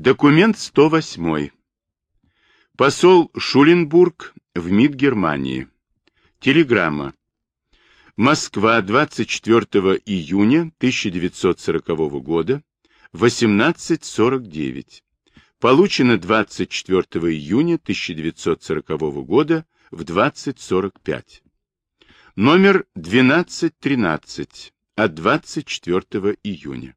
Документ 108. Посол Шуленбург в МИД Германии. Телеграмма. Москва, 24 июня 1940 года, 18.49. Получено 24 июня 1940 года в 20.45. Номер 1213 от 24 июня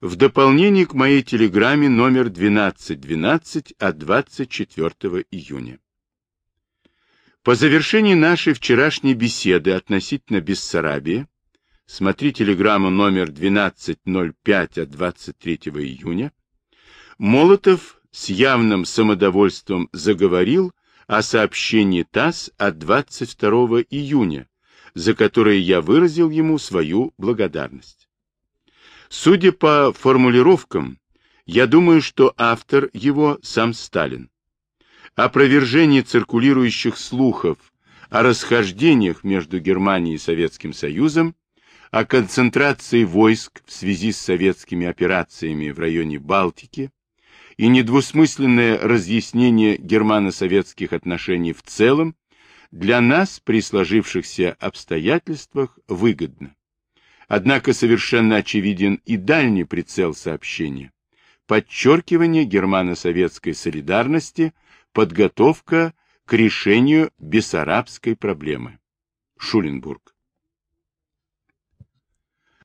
в дополнение к моей телеграмме номер 1212 от 24 июня. По завершении нашей вчерашней беседы относительно Бессарабии, смотри телеграмму номер 1205 от 23 июня, Молотов с явным самодовольством заговорил о сообщении ТАСС от 22 июня, за которое я выразил ему свою благодарность. Судя по формулировкам, я думаю, что автор его сам Сталин. Опровержение циркулирующих слухов о расхождениях между Германией и Советским Союзом, о концентрации войск в связи с советскими операциями в районе Балтики и недвусмысленное разъяснение германо-советских отношений в целом для нас при сложившихся обстоятельствах выгодно. Однако совершенно очевиден и дальний прицел сообщения. Подчеркивание германо-советской солидарности, подготовка к решению бессарабской проблемы. Шуленбург.